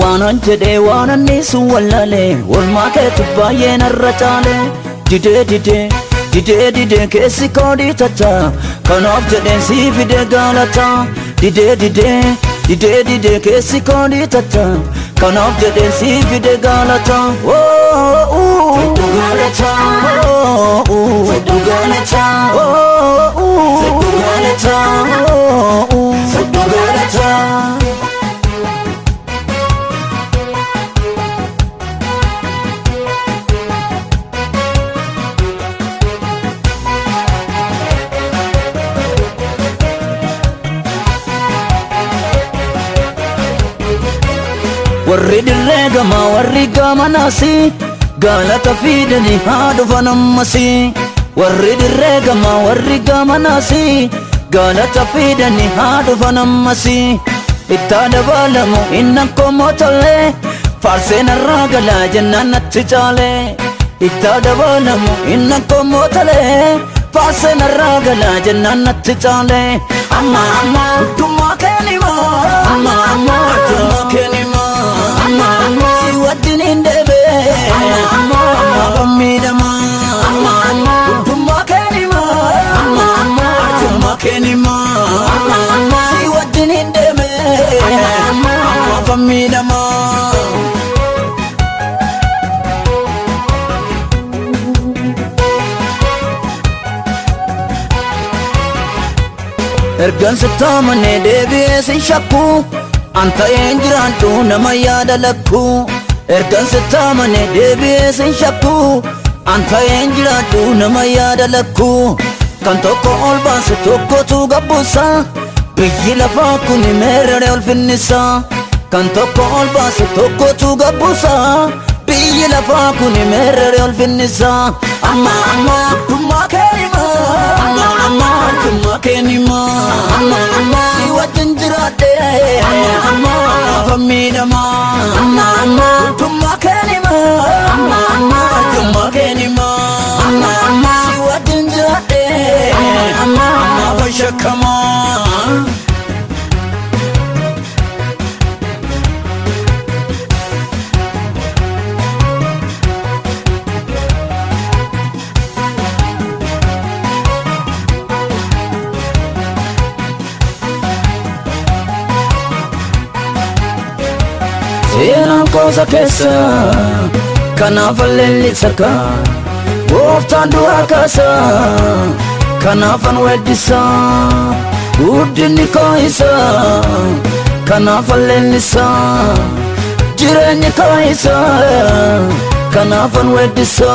waanan jedhee waanan dhiisu wallaale olmaa keetu baay'ee narra caale didee didee didee didee keessi koodii tacha kanaaf jedheen sii fidee gaalata didee didee didee didee keessi koodii tacha kanaaf jedheen sii fidee gaalata fedhu gaalata fedhu warri dirree gamaa warri gamanasi galata fidanii haa dhufan ammasi warri dirree gamaa warri gamanasi galata fidanii haa dhufan ammasi ittaa dabalamu innan komoo tollee faarseen irraa galaa jennaan natti caale ittaa dabalamu innan komoo tolee faarseen irraa galaa jennaan natti caale amma amma guddummaa keenimaa amma amma si wajjin hin deebe amma amma fammiidhama. ergan sittaamane deebi'ee sin shakku an ta'een jiraadhu nama yaada lakku ergan sittaamane deebi'ee sin shakku an ta'een jiraadhu nama yaada lakku kan tokko ol baase tokkotu gabbuusa biyyi lafaa kun meerere ol finnisa kan tokko ol baase tokkotu gabbuusa biyyi lafaa kun meerere ol finnisa amma amma dhummaa keenima amma amma dhummaa keenima amma amma si wajjin jiraadhe amma amma fammiidhama amma amma dhummaa keenima amma amma dhummaa keenima seenaan qoosa keessa kanaaf alleellisa gooftaan du'aa kaasa kanaafan weeddisa guddinni koo isa kanaaf alleellisa jireenyi koo isa kanaafan weeddisa